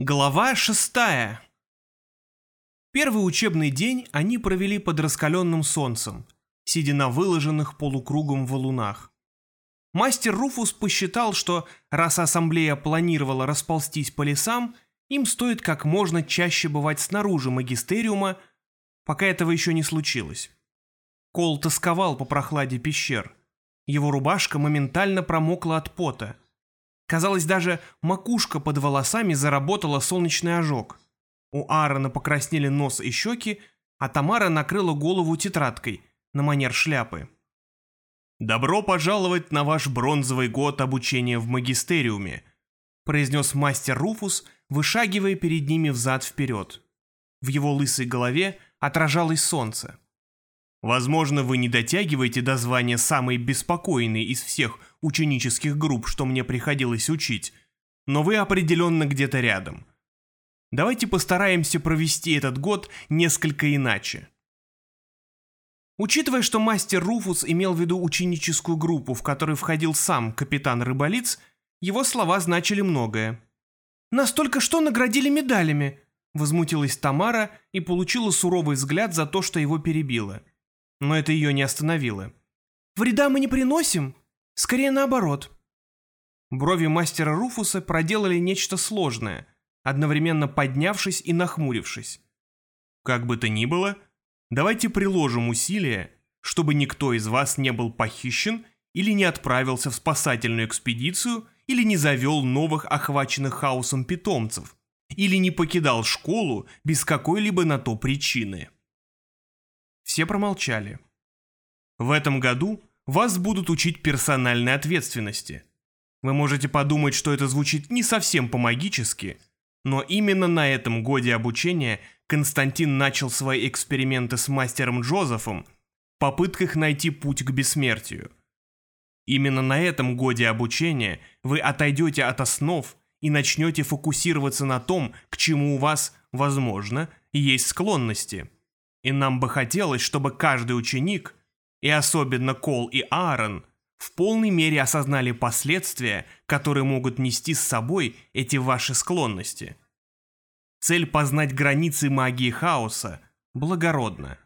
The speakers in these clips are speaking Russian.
Глава шестая. Первый учебный день они провели под раскаленным солнцем, сидя на выложенных полукругом валунах. Мастер Руфус посчитал, что раз ассамблея планировала расползтись по лесам, им стоит как можно чаще бывать снаружи магистериума, пока этого еще не случилось. Кол тосковал по прохладе пещер. Его рубашка моментально промокла от пота – Казалось, даже макушка под волосами заработала солнечный ожог. У Аарона покраснели нос и щеки, а Тамара накрыла голову тетрадкой на манер шляпы. «Добро пожаловать на ваш бронзовый год обучения в магистериуме», произнес мастер Руфус, вышагивая перед ними взад-вперед. В его лысой голове отражалось солнце. Возможно, вы не дотягиваете до звания самой беспокойной из всех ученических групп, что мне приходилось учить, но вы определенно где-то рядом. Давайте постараемся провести этот год несколько иначе. Учитывая, что мастер Руфус имел в виду ученическую группу, в которой входил сам капитан Рыболиц, его слова значили многое. «Нас только что наградили медалями», — возмутилась Тамара и получила суровый взгляд за то, что его перебило но это ее не остановило. «Вреда мы не приносим? Скорее наоборот». Брови мастера Руфуса проделали нечто сложное, одновременно поднявшись и нахмурившись. «Как бы то ни было, давайте приложим усилия, чтобы никто из вас не был похищен или не отправился в спасательную экспедицию или не завел новых охваченных хаосом питомцев, или не покидал школу без какой-либо на то причины». Все промолчали. В этом году вас будут учить персональной ответственности. Вы можете подумать, что это звучит не совсем по-магически, но именно на этом годе обучения Константин начал свои эксперименты с мастером Джозефом в попытках найти путь к бессмертию. Именно на этом годе обучения вы отойдете от основ и начнете фокусироваться на том, к чему у вас, возможно, есть склонности – и нам бы хотелось, чтобы каждый ученик, и особенно Кол и Аарон, в полной мере осознали последствия, которые могут нести с собой эти ваши склонности. Цель познать границы магии хаоса благородна.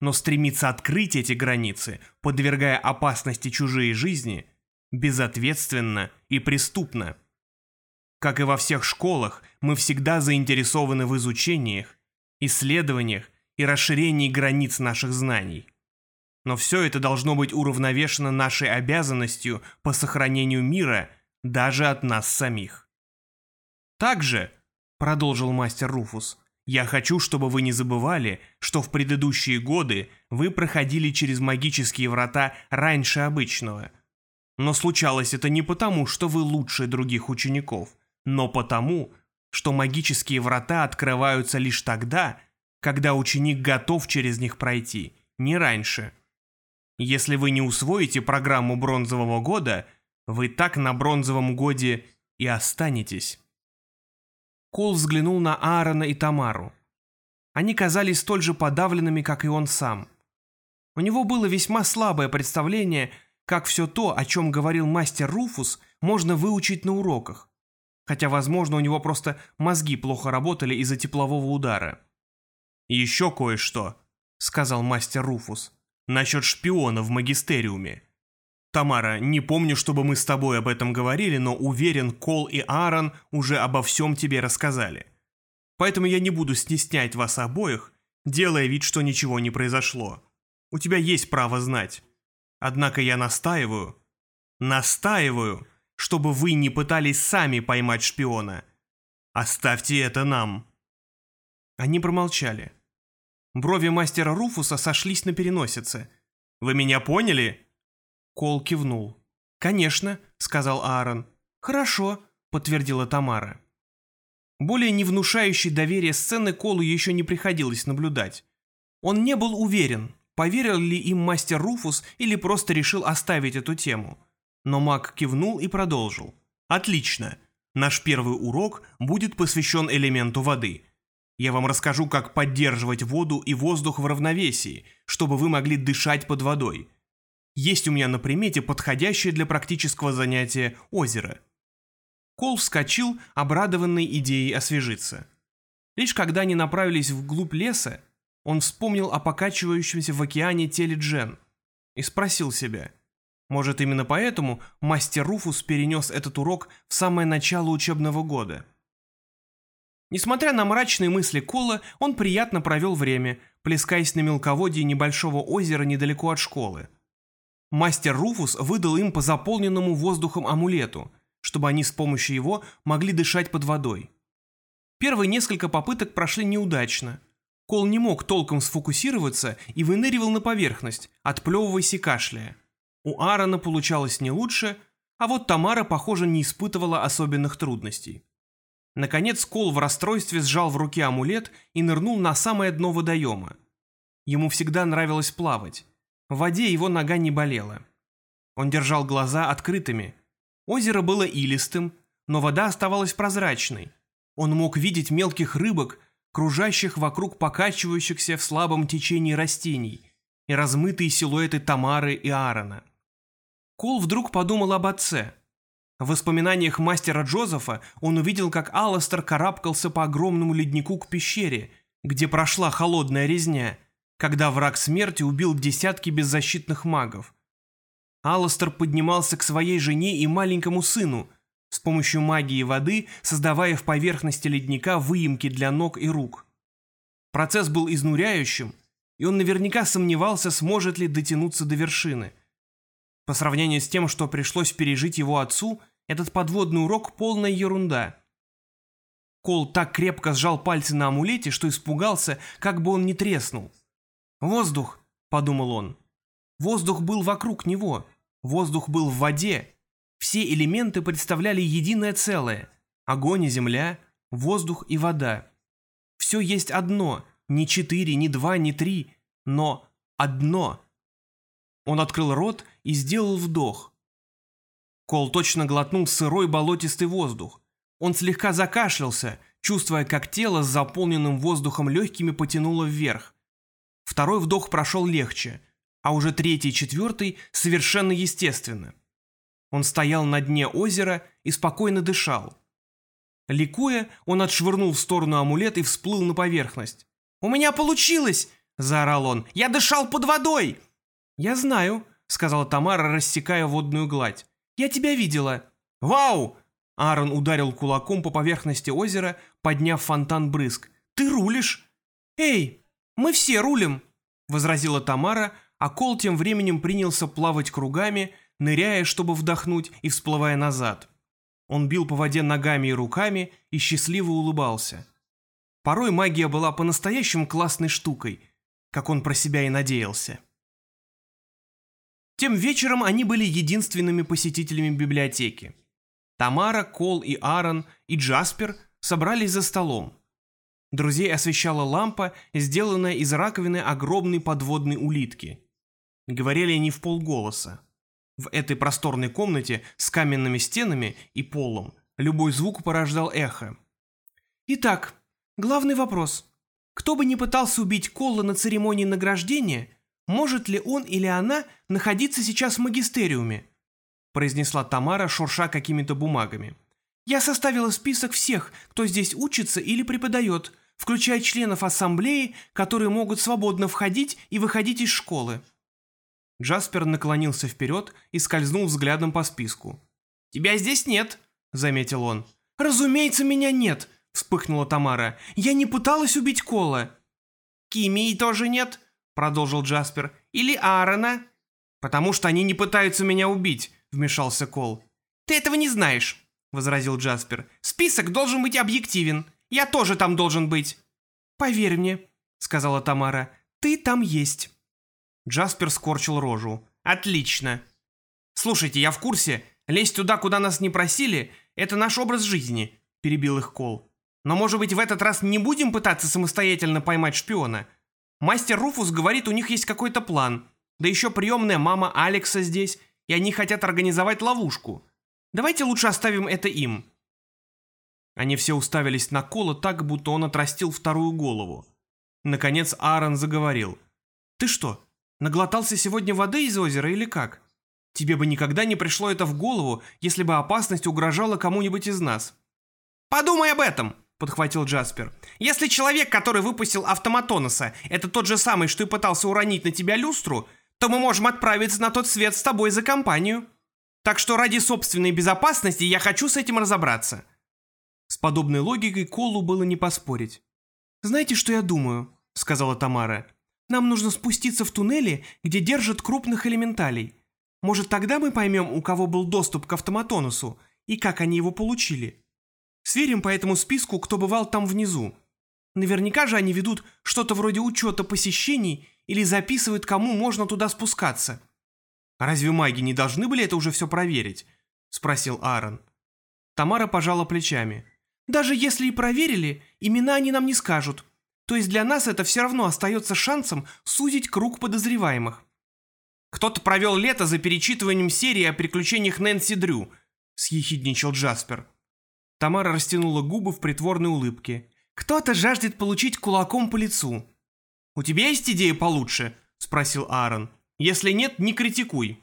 Но стремиться открыть эти границы, подвергая опасности чужие жизни, безответственно и преступно. Как и во всех школах, мы всегда заинтересованы в изучениях, исследованиях и расширении границ наших знаний. Но все это должно быть уравновешено нашей обязанностью по сохранению мира даже от нас самих. Также, продолжил мастер Руфус, я хочу, чтобы вы не забывали, что в предыдущие годы вы проходили через магические врата раньше обычного. Но случалось это не потому, что вы лучше других учеников, но потому, что магические врата открываются лишь тогда, когда ученик готов через них пройти, не раньше. Если вы не усвоите программу бронзового года, вы так на бронзовом годе и останетесь. Кол взглянул на Аарона и Тамару. Они казались столь же подавленными, как и он сам. У него было весьма слабое представление, как все то, о чем говорил мастер Руфус, можно выучить на уроках. Хотя, возможно, у него просто мозги плохо работали из-за теплового удара. «Еще кое-что», — сказал мастер Руфус, — «насчет шпиона в магистериуме. Тамара, не помню, чтобы мы с тобой об этом говорили, но уверен, Кол и Аарон уже обо всем тебе рассказали. Поэтому я не буду стеснять вас обоих, делая вид, что ничего не произошло. У тебя есть право знать. Однако я настаиваю, настаиваю, чтобы вы не пытались сами поймать шпиона. Оставьте это нам». Они промолчали. Брови мастера Руфуса сошлись на переносице. «Вы меня поняли?» Кол кивнул. «Конечно», — сказал Аарон. «Хорошо», — подтвердила Тамара. Более не внушающей доверия сцены Колу еще не приходилось наблюдать. Он не был уверен, поверил ли им мастер Руфус или просто решил оставить эту тему. Но маг кивнул и продолжил. «Отлично. Наш первый урок будет посвящен элементу воды. Я вам расскажу, как поддерживать воду и воздух в равновесии, чтобы вы могли дышать под водой. Есть у меня на примете подходящее для практического занятия озеро. Кол вскочил, обрадованный идеей освежиться. Лишь когда они направились вглубь леса, он вспомнил о покачивающемся в океане теле Джен и спросил себя, может именно поэтому мастер Руфус перенес этот урок в самое начало учебного года. Несмотря на мрачные мысли Кола, он приятно провел время, плескаясь на мелководье небольшого озера недалеко от школы. Мастер Руфус выдал им по заполненному воздухом амулету, чтобы они с помощью его могли дышать под водой. Первые несколько попыток прошли неудачно. Кол не мог толком сфокусироваться и выныривал на поверхность, отплевываясь и кашляя. У Аарона получалось не лучше, а вот Тамара, похоже, не испытывала особенных трудностей. Наконец Кол в расстройстве сжал в руке амулет и нырнул на самое дно водоема. Ему всегда нравилось плавать. В воде его нога не болела. Он держал глаза открытыми. Озеро было илистым, но вода оставалась прозрачной. Он мог видеть мелких рыбок, кружащих вокруг покачивающихся в слабом течении растений, и размытые силуэты Тамары и Аарона. Кол вдруг подумал об отце – в воспоминаниях мастера Джозефа он увидел, как Алластер карабкался по огромному леднику к пещере, где прошла холодная резня, когда враг смерти убил десятки беззащитных магов. Алластер поднимался к своей жене и маленькому сыну, с помощью магии воды создавая в поверхности ледника выемки для ног и рук. Процесс был изнуряющим, и он наверняка сомневался, сможет ли дотянуться до вершины – по сравнению с тем, что пришлось пережить его отцу, этот подводный урок — полная ерунда. Кол так крепко сжал пальцы на амулете, что испугался, как бы он не треснул. «Воздух!» — подумал он. Воздух был вокруг него. Воздух был в воде. Все элементы представляли единое целое. Огонь и земля, воздух и вода. Все есть одно, не четыре, не два, не три, но одно — он открыл рот и сделал вдох. Кол точно глотнул сырой болотистый воздух. Он слегка закашлялся, чувствуя, как тело с заполненным воздухом легкими потянуло вверх. Второй вдох прошел легче, а уже третий и четвертый совершенно естественно. Он стоял на дне озера и спокойно дышал. Ликуя, он отшвырнул в сторону амулет и всплыл на поверхность. «У меня получилось!» – заорал он. «Я дышал под водой!» «Я знаю», — сказала Тамара, рассекая водную гладь. «Я тебя видела». «Вау!» Аарон ударил кулаком по поверхности озера, подняв фонтан брызг. «Ты рулишь?» «Эй, мы все рулим!» — возразила Тамара, а Кол тем временем принялся плавать кругами, ныряя, чтобы вдохнуть, и всплывая назад. Он бил по воде ногами и руками и счастливо улыбался. Порой магия была по-настоящему классной штукой, как он про себя и надеялся. Тем вечером они были единственными посетителями библиотеки. Тамара, Кол и Аарон и Джаспер собрались за столом. Друзей освещала лампа, сделанная из раковины огромной подводной улитки. Говорили они в полголоса. В этой просторной комнате с каменными стенами и полом любой звук порождал эхо. Итак, главный вопрос. Кто бы ни пытался убить Колла на церемонии награждения, может ли он или она находиться сейчас в магистериуме?» произнесла Тамара, шурша какими-то бумагами. «Я составила список всех, кто здесь учится или преподает, включая членов ассамблеи, которые могут свободно входить и выходить из школы». Джаспер наклонился вперед и скользнул взглядом по списку. «Тебя здесь нет», — заметил он. «Разумеется, меня нет», — вспыхнула Тамара. «Я не пыталась убить Кола». «Кимии тоже нет», продолжил Джаспер, или Аарона. Потому что они не пытаются меня убить, вмешался Кол. Ты этого не знаешь, возразил Джаспер. Список должен быть объективен. Я тоже там должен быть. Поверь мне, сказала Тамара, ты там есть. Джаспер скорчил рожу. Отлично. Слушайте, я в курсе. Лезть туда, куда нас не просили, это наш образ жизни, перебил их Кол. Но, может быть, в этот раз не будем пытаться самостоятельно поймать шпиона? Мастер Руфус говорит, у них есть какой-то план. Да еще приемная мама Алекса здесь, и они хотят организовать ловушку. Давайте лучше оставим это им». Они все уставились на Кола так, будто он отрастил вторую голову. Наконец Аарон заговорил. «Ты что, наглотался сегодня воды из озера или как?» Тебе бы никогда не пришло это в голову, если бы опасность угрожала кому-нибудь из нас». «Подумай об этом!» — подхватил Джаспер. «Если человек, который выпустил автоматоноса, это тот же самый, что и пытался уронить на тебя люстру, то мы можем отправиться на тот свет с тобой за компанию. Так что ради собственной безопасности я хочу с этим разобраться». С подобной логикой Колу было не поспорить. «Знаете, что я думаю?» — сказала Тамара. «Нам нужно спуститься в туннели, где держат крупных элементалей. Может, тогда мы поймем, у кого был доступ к автоматонусу и как они его получили. Сверим по этому списку, кто бывал там внизу. Наверняка же они ведут что-то вроде учета посещений или записывают, кому можно туда спускаться». «Разве маги не должны были это уже все проверить?» — спросил Аарон. Тамара пожала плечами. Даже если и проверили, имена они нам не скажут. То есть для нас это все равно остается шансом сузить круг подозреваемых. «Кто-то провел лето за перечитыванием серии о приключениях Нэнси Дрю», — съехидничал Джаспер. Тамара растянула губы в притворной улыбке. «Кто-то жаждет получить кулаком по лицу». «У тебя есть идея получше?» — спросил Аарон. «Если нет, не критикуй».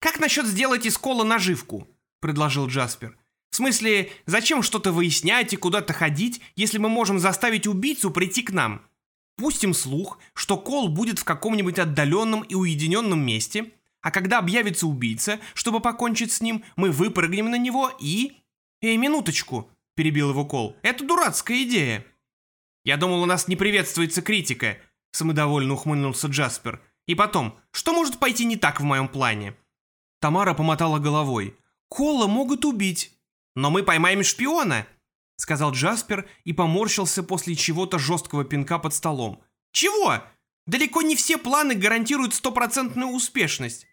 «Как насчет сделать из кола наживку?» — предложил Джаспер. В смысле, зачем что-то выяснять и куда-то ходить, если мы можем заставить убийцу прийти к нам? Пустим слух, что Кол будет в каком-нибудь отдаленном и уединенном месте, а когда объявится убийца, чтобы покончить с ним, мы выпрыгнем на него и... «Эй, минуточку!» – перебил его Кол. «Это дурацкая идея!» «Я думал, у нас не приветствуется критика», – самодовольно ухмыльнулся Джаспер. «И потом, что может пойти не так в моем плане?» Тамара помотала головой. «Кола могут убить. «Но мы поймаем шпиона!» — сказал Джаспер и поморщился после чего-то жесткого пинка под столом. «Чего? Далеко не все планы гарантируют стопроцентную успешность».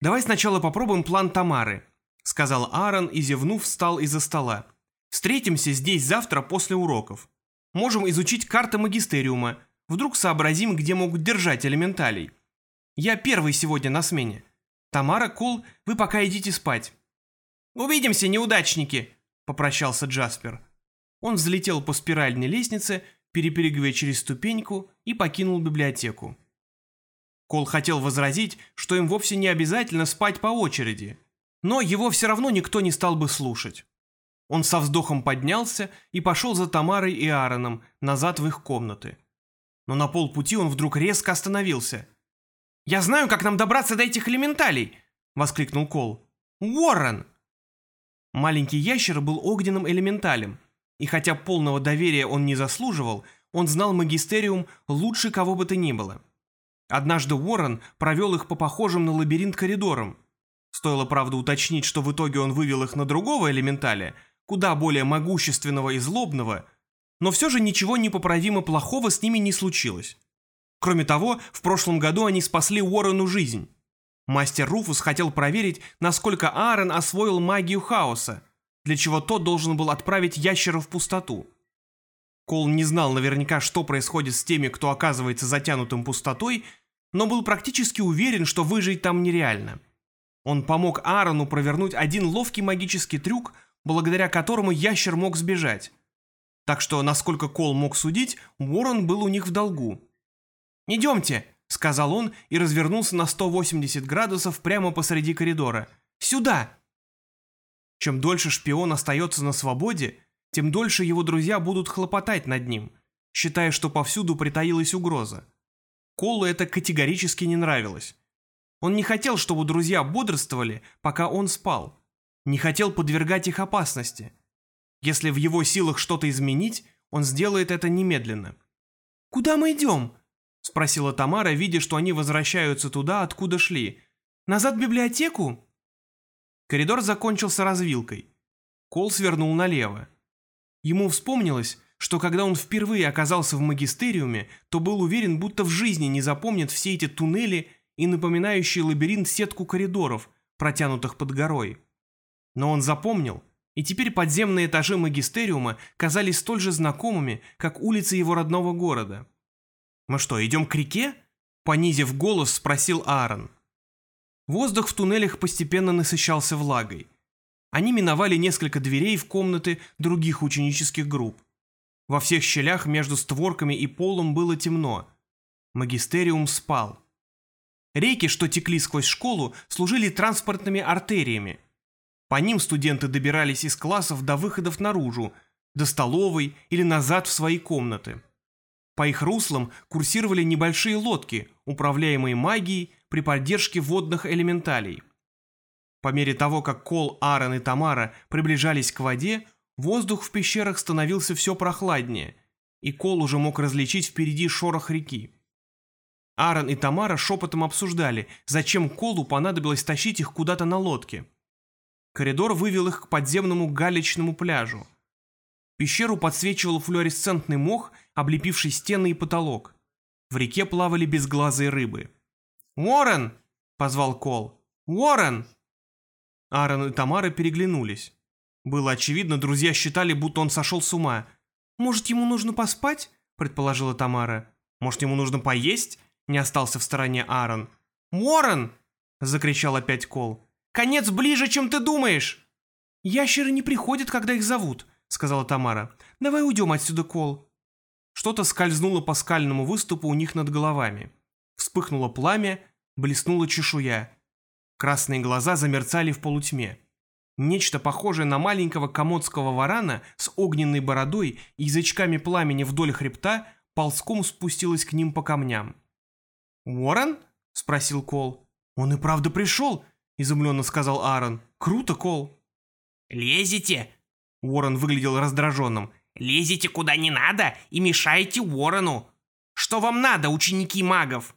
«Давай сначала попробуем план Тамары», — сказал Аарон и, зевнув, встал из-за стола. «Встретимся здесь завтра после уроков. Можем изучить карты магистериума. Вдруг сообразим, где могут держать элементалей. Я первый сегодня на смене. Тамара, Кол, вы пока идите спать. «Увидимся, неудачники!» — попрощался Джаспер. Он взлетел по спиральной лестнице, перепрыгивая через ступеньку, и покинул библиотеку. Кол хотел возразить, что им вовсе не обязательно спать по очереди, но его все равно никто не стал бы слушать. Он со вздохом поднялся и пошел за Тамарой и Аароном назад в их комнаты. Но на полпути он вдруг резко остановился. «Я знаю, как нам добраться до этих элементалей!» — воскликнул Кол. «Уоррен!» Маленький ящер был огненным элементалем, и хотя полного доверия он не заслуживал, он знал магистериум лучше кого бы то ни было. Однажды Уоррен провел их по похожим на лабиринт коридорам. Стоило, правда, уточнить, что в итоге он вывел их на другого элементаля, куда более могущественного и злобного, но все же ничего непоправимо плохого с ними не случилось. Кроме того, в прошлом году они спасли Уоррену жизнь. Мастер Руфус хотел проверить, насколько Аарон освоил магию хаоса, для чего тот должен был отправить ящера в пустоту. Кол не знал наверняка, что происходит с теми, кто оказывается затянутым пустотой, но был практически уверен, что выжить там нереально. Он помог Аарону провернуть один ловкий магический трюк, благодаря которому ящер мог сбежать. Так что, насколько Кол мог судить, Уоррен был у них в долгу. «Идемте», — сказал он и развернулся на 180 градусов прямо посреди коридора. «Сюда!» Чем дольше шпион остается на свободе, тем дольше его друзья будут хлопотать над ним, считая, что повсюду притаилась угроза. Колу это категорически не нравилось. Он не хотел, чтобы друзья бодрствовали, пока он спал. Не хотел подвергать их опасности. Если в его силах что-то изменить, он сделает это немедленно. «Куда мы идем?» — спросила Тамара, видя, что они возвращаются туда, откуда шли. «Назад в библиотеку?» Коридор закончился развилкой. Кол свернул налево. Ему вспомнилось, что когда он впервые оказался в магистериуме, то был уверен, будто в жизни не запомнит все эти туннели и напоминающие лабиринт сетку коридоров, протянутых под горой. Но он запомнил, и теперь подземные этажи магистериума казались столь же знакомыми, как улицы его родного города. «Мы что, идем к реке?» Понизив голос, спросил Аарон. Воздух в туннелях постепенно насыщался влагой. Они миновали несколько дверей в комнаты других ученических групп. Во всех щелях между створками и полом было темно. Магистериум спал. Реки, что текли сквозь школу, служили транспортными артериями. По ним студенты добирались из классов до выходов наружу, до столовой или назад в свои комнаты. По их руслам курсировали небольшие лодки, управляемые магией при поддержке водных элементалей. По мере того, как Кол, Аарон и Тамара приближались к воде, воздух в пещерах становился все прохладнее, и Кол уже мог различить впереди шорох реки. Аарон и Тамара шепотом обсуждали, зачем Колу понадобилось тащить их куда-то на лодке. Коридор вывел их к подземному галечному пляжу. Пещеру подсвечивал флуоресцентный мох, облепивший стены и потолок. В реке плавали безглазые рыбы. «Уоррен!» — позвал Кол. «Уоррен!» Аарон и Тамара переглянулись. Было очевидно, друзья считали, будто он сошел с ума. «Может, ему нужно поспать?» — предположила Тамара. «Может, ему нужно поесть?» Не остался в стороне Аарон. «Уоррен!» — закричал опять Кол. «Конец ближе, чем ты думаешь!» «Ящеры не приходят, когда их зовут», — сказала Тамара. «Давай уйдем отсюда, Кол». Что-то скользнуло по скальному выступу у них над головами. Вспыхнуло пламя, блеснула чешуя. Красные глаза замерцали в полутьме. Нечто похожее на маленького комодского варана с огненной бородой и язычками пламени вдоль хребта ползком спустилось к ним по камням. «Уоррен?» — спросил Кол. «Он и правда пришел?» — изумленно сказал Аарон. «Круто, Кол!» «Лезете!» — Уоррен выглядел раздраженным. «Лезете куда не надо и мешаете Уоррену! Что вам надо, ученики магов?»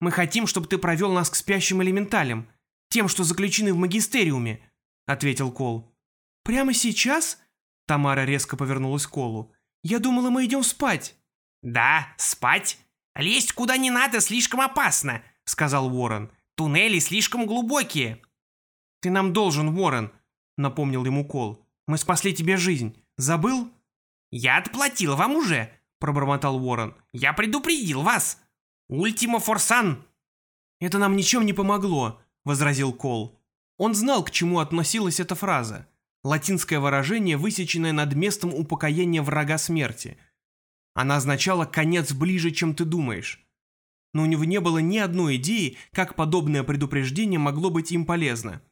«Мы хотим, чтобы ты провел нас к спящим элементалям, тем, что заключены в магистериуме», — ответил Кол. «Прямо сейчас?» — Тамара резко повернулась к Колу. «Я думала, мы идем спать». «Да, спать. «Лезть куда не надо слишком опасно», — сказал Уоррен. «Туннели слишком глубокие». «Ты нам должен, Уоррен», — напомнил ему Кол. «Мы спасли тебе жизнь. Забыл?» «Я отплатил вам уже», — пробормотал Уоррен. «Я предупредил вас. Ультимо форсан». «Это нам ничем не помогло», — возразил Кол. Он знал, к чему относилась эта фраза. Латинское выражение, высеченное над местом упокоения врага смерти — она означала «конец ближе, чем ты думаешь». Но у него не было ни одной идеи, как подобное предупреждение могло быть им полезно.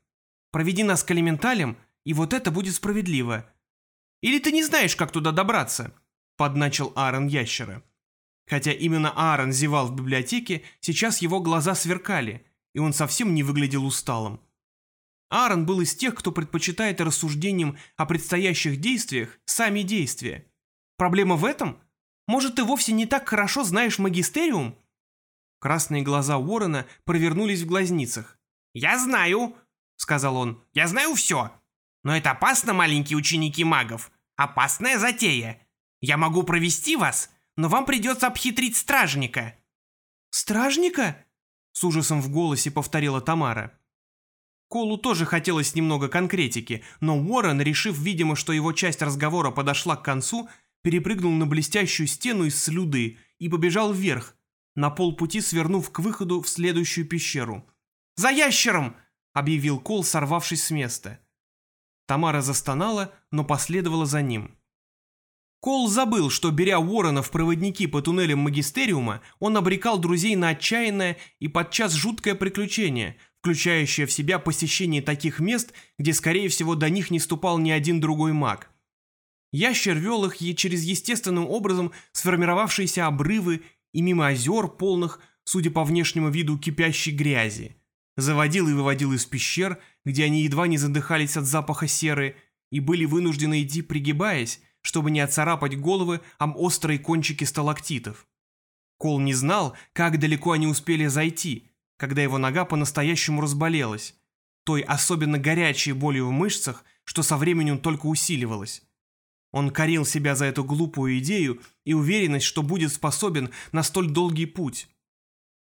«Проведи нас к элементалям, и вот это будет справедливо». «Или ты не знаешь, как туда добраться?» – подначил Аарон ящера. Хотя именно Аарон зевал в библиотеке, сейчас его глаза сверкали, и он совсем не выглядел усталым. Аарон был из тех, кто предпочитает рассуждениям о предстоящих действиях сами действия. Проблема в этом? Может, ты вовсе не так хорошо знаешь магистериум?» Красные глаза Уоррена провернулись в глазницах. «Я знаю», — сказал он, — «я знаю все. Но это опасно, маленькие ученики магов. Опасная затея. Я могу провести вас, но вам придется обхитрить стражника». «Стражника?» — с ужасом в голосе повторила Тамара. Колу тоже хотелось немного конкретики, но Уоррен, решив, видимо, что его часть разговора подошла к концу, перепрыгнул на блестящую стену из слюды и побежал вверх, на полпути свернув к выходу в следующую пещеру. «За ящером!» — объявил Кол, сорвавшись с места. Тамара застонала, но последовала за ним. Кол забыл, что, беря Уоррена в проводники по туннелям Магистериума, он обрекал друзей на отчаянное и подчас жуткое приключение, включающее в себя посещение таких мест, где, скорее всего, до них не ступал ни один другой маг. Ящер вел их через естественным образом сформировавшиеся обрывы и мимо озер, полных, судя по внешнему виду, кипящей грязи. Заводил и выводил из пещер, где они едва не задыхались от запаха серы, и были вынуждены идти пригибаясь, чтобы не отцарапать головы об острые кончики сталактитов. Кол не знал, как далеко они успели зайти, когда его нога по-настоящему разболелась, той особенно горячей болью в мышцах, что со временем только усиливалась. Он корил себя за эту глупую идею и уверенность, что будет способен на столь долгий путь.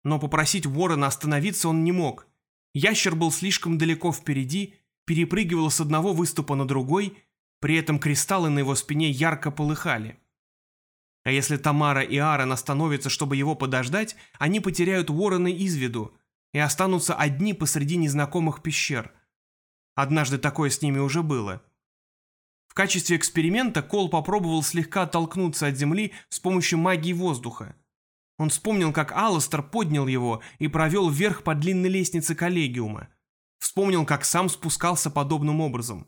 Но попросить Уоррена остановиться он не мог. Ящер был слишком далеко впереди, перепрыгивал с одного выступа на другой, при этом кристаллы на его спине ярко полыхали. А если Тамара и Аарон остановятся, чтобы его подождать, они потеряют Уоррена из виду и останутся одни посреди незнакомых пещер. Однажды такое с ними уже было. В качестве эксперимента Кол попробовал слегка оттолкнуться от Земли с помощью магии воздуха. Он вспомнил, как Алластер поднял его и провел вверх по длинной лестнице коллегиума. Вспомнил, как сам спускался подобным образом.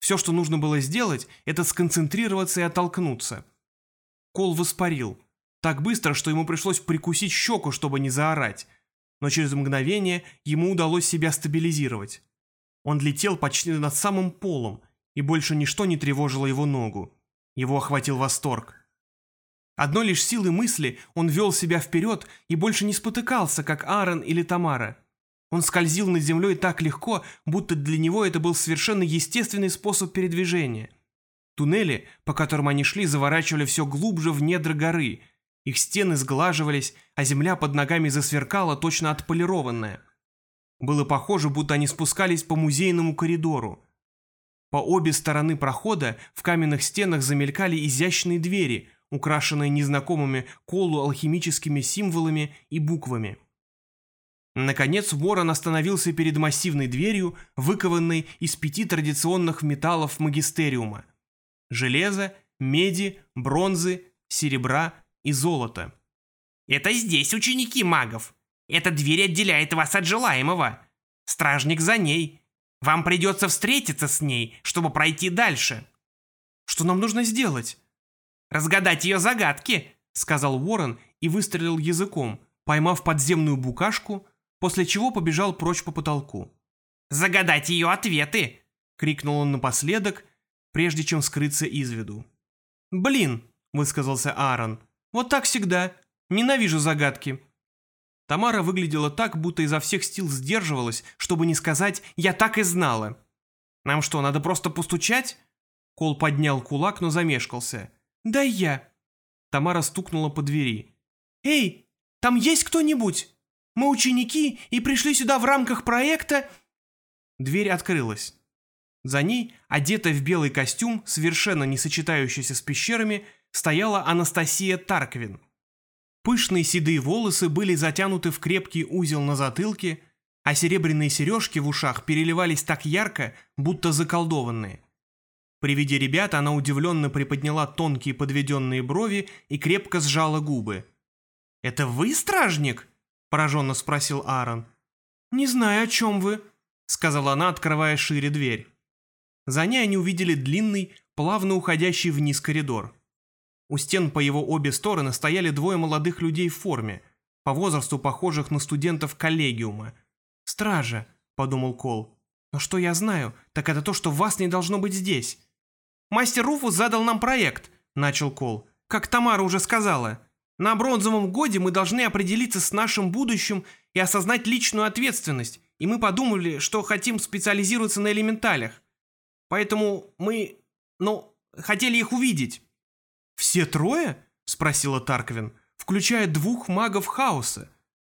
Все, что нужно было сделать, это сконцентрироваться и оттолкнуться. Кол воспарил. Так быстро, что ему пришлось прикусить щеку, чтобы не заорать. Но через мгновение ему удалось себя стабилизировать. Он летел почти над самым полом, и больше ничто не тревожило его ногу. Его охватил восторг. Одной лишь силой мысли он вел себя вперед и больше не спотыкался, как Аарон или Тамара. Он скользил над землей так легко, будто для него это был совершенно естественный способ передвижения. Туннели, по которым они шли, заворачивали все глубже в недра горы. Их стены сглаживались, а земля под ногами засверкала, точно отполированная. Было похоже, будто они спускались по музейному коридору. По обе стороны прохода в каменных стенах замелькали изящные двери, украшенные незнакомыми колу алхимическими символами и буквами. Наконец ворон остановился перед массивной дверью, выкованной из пяти традиционных металлов магистериума – железа, меди, бронзы, серебра и золота. «Это здесь ученики магов. Эта дверь отделяет вас от желаемого. Стражник за ней. Вам придется встретиться с ней, чтобы пройти дальше». «Что нам нужно сделать?» «Разгадать ее загадки», — сказал Ворон и выстрелил языком, поймав подземную букашку — после чего побежал прочь по потолку. «Загадать ее ответы!» — крикнул он напоследок, прежде чем скрыться из виду. «Блин!» — высказался Аарон. «Вот так всегда. Ненавижу загадки». Тамара выглядела так, будто изо всех сил сдерживалась, чтобы не сказать «я так и знала». «Нам что, надо просто постучать?» Кол поднял кулак, но замешкался. «Да я». Тамара стукнула по двери. «Эй, там есть кто-нибудь?» Мы ученики и пришли сюда в рамках проекта...» Дверь открылась. За ней, одетая в белый костюм, совершенно не сочетающийся с пещерами, стояла Анастасия Тарквин. Пышные седые волосы были затянуты в крепкий узел на затылке, а серебряные сережки в ушах переливались так ярко, будто заколдованные. При виде ребят она удивленно приподняла тонкие подведенные брови и крепко сжала губы. «Это вы, стражник?» пораженно спросил Аарон. «Не знаю, о чем вы», — сказала она, открывая шире дверь. За ней они увидели длинный, плавно уходящий вниз коридор. У стен по его обе стороны стояли двое молодых людей в форме, по возрасту похожих на студентов коллегиума. «Стража», — подумал Кол. «Но что я знаю, так это то, что вас не должно быть здесь». «Мастер Руфус задал нам проект», — начал Кол. «Как Тамара уже сказала. На бронзовом годе мы должны определиться с нашим будущим и осознать личную ответственность, и мы подумали, что хотим специализироваться на элементалях. Поэтому мы, ну, хотели их увидеть». «Все трое?» — спросила Тарквин, включая двух магов хаоса.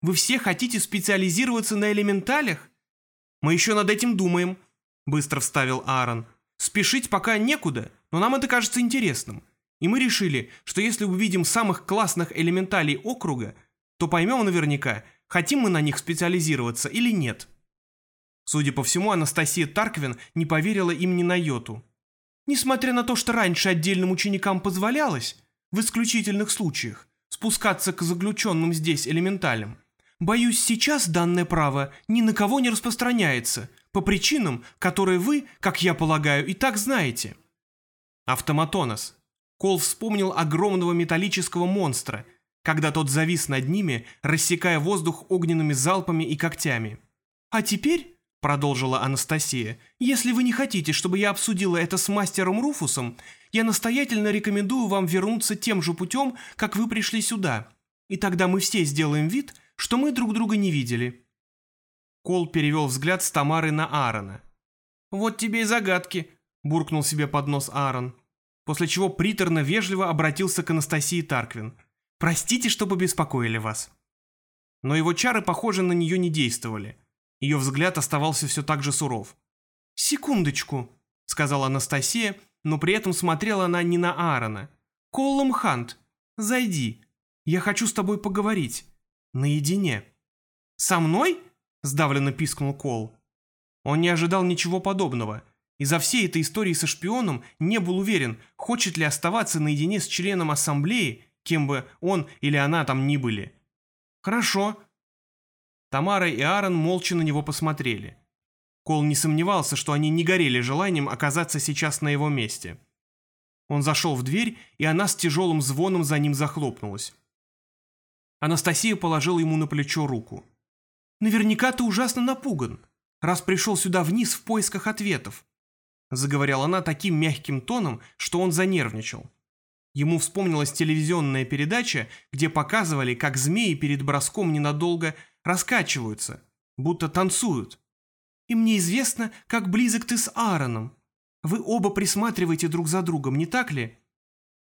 «Вы все хотите специализироваться на элементалях?» «Мы еще над этим думаем», — быстро вставил Аарон. «Спешить пока некуда, но нам это кажется интересным. И мы решили, что если увидим самых классных элементалей округа, то поймем наверняка, хотим мы на них специализироваться или нет. Судя по всему, Анастасия Тарквин не поверила им ни на йоту. Несмотря на то, что раньше отдельным ученикам позволялось, в исключительных случаях, спускаться к заключенным здесь элементалям, боюсь, сейчас данное право ни на кого не распространяется, по причинам, которые вы, как я полагаю, и так знаете. Автоматонос. Кол вспомнил огромного металлического монстра, когда тот завис над ними, рассекая воздух огненными залпами и когтями. «А теперь», — продолжила Анастасия, «если вы не хотите, чтобы я обсудила это с мастером Руфусом, я настоятельно рекомендую вам вернуться тем же путем, как вы пришли сюда, и тогда мы все сделаем вид, что мы друг друга не видели». Кол перевел взгляд с Тамары на Аарона. «Вот тебе и загадки», — буркнул себе под нос Аарон после чего приторно-вежливо обратился к Анастасии Тарквин. «Простите, что побеспокоили вас». Но его чары, похоже, на нее не действовали. Ее взгляд оставался все так же суров. «Секундочку», — сказала Анастасия, но при этом смотрела она не на Аарона. «Коллум Хант, зайди. Я хочу с тобой поговорить. Наедине». «Со мной?» — сдавленно пискнул Кол. Он не ожидал ничего подобного — из-за всей этой истории со шпионом не был уверен, хочет ли оставаться наедине с членом ассамблеи кем бы он или она там ни были. «Хорошо». Тамара и Аарон молча на него посмотрели. Кол не сомневался, что они не горели желанием оказаться сейчас на его месте. Он зашел в дверь, и она с тяжелым звоном за ним захлопнулась. Анастасия положила ему на плечо руку. «Наверняка ты ужасно напуган, раз пришел сюда вниз в поисках ответов», заговорила она таким мягким тоном, что он занервничал. Ему вспомнилась телевизионная передача, где показывали, как змеи перед броском ненадолго раскачиваются, будто танцуют. «И мне известно, как близок ты с Аароном. Вы оба присматриваете друг за другом, не так ли?»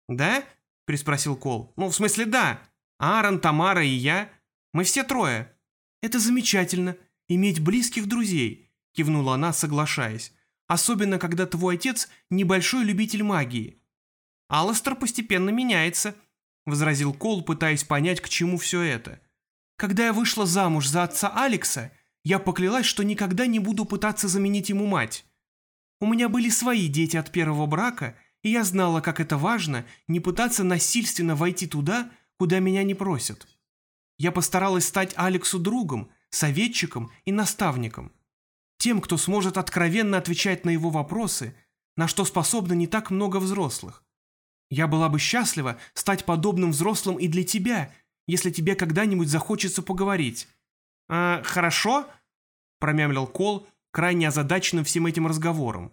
«Да?» – приспросил Кол. «Ну, в смысле, да. Аарон, Тамара и я. Мы все трое». «Это замечательно, иметь близких друзей», – кивнула она, соглашаясь. «Особенно, когда твой отец небольшой любитель магии». «Алластер постепенно меняется», – возразил Кол, пытаясь понять, к чему все это. «Когда я вышла замуж за отца Алекса, я поклялась, что никогда не буду пытаться заменить ему мать. У меня были свои дети от первого брака, и я знала, как это важно не пытаться насильственно войти туда, куда меня не просят. Я постаралась стать Алексу другом, советчиком и наставником. Тем, кто сможет откровенно отвечать на его вопросы, на что способно не так много взрослых. Я была бы счастлива стать подобным взрослым и для тебя, если тебе когда-нибудь захочется поговорить. «А, хорошо?» – промямлил Кол, крайне озадаченным всем этим разговором.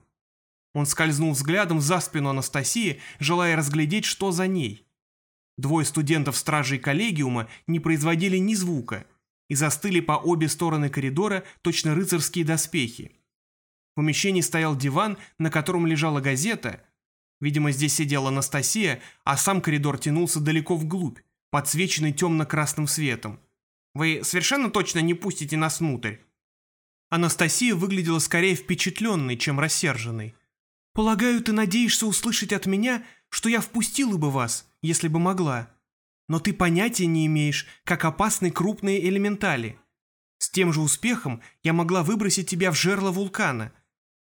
Он скользнул взглядом за спину Анастасии, желая разглядеть, что за ней. Двое студентов-стражей коллегиума не производили ни звука и застыли по обе стороны коридора точно рыцарские доспехи. В помещении стоял диван, на котором лежала газета. Видимо, здесь сидела Анастасия, а сам коридор тянулся далеко вглубь, подсвеченный темно-красным светом. «Вы совершенно точно не пустите нас внутрь?» Анастасия выглядела скорее впечатленной, чем рассерженной. «Полагаю, ты надеешься услышать от меня, что я впустила бы вас, если бы могла. Но ты понятия не имеешь, как опасны крупные элементали. С тем же успехом я могла выбросить тебя в жерло вулкана.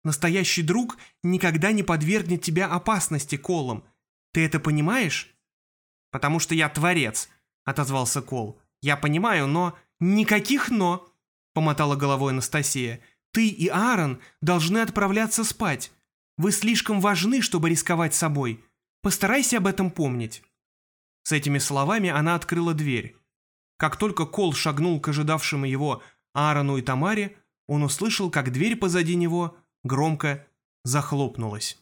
Настоящий друг никогда не подвергнет тебя опасности, Колом. Ты это понимаешь?» «Потому что я творец», — отозвался Кол. «Я понимаю, но...» «Никаких «но», помотала головой Анастасия. «Ты и Аарон должны отправляться спать. Вы слишком важны, чтобы рисковать собой. Постарайся об этом помнить». С этими словами она открыла дверь. Как только Кол шагнул к ожидавшим его Аарону и Тамаре, он услышал, как дверь позади него громко захлопнулась.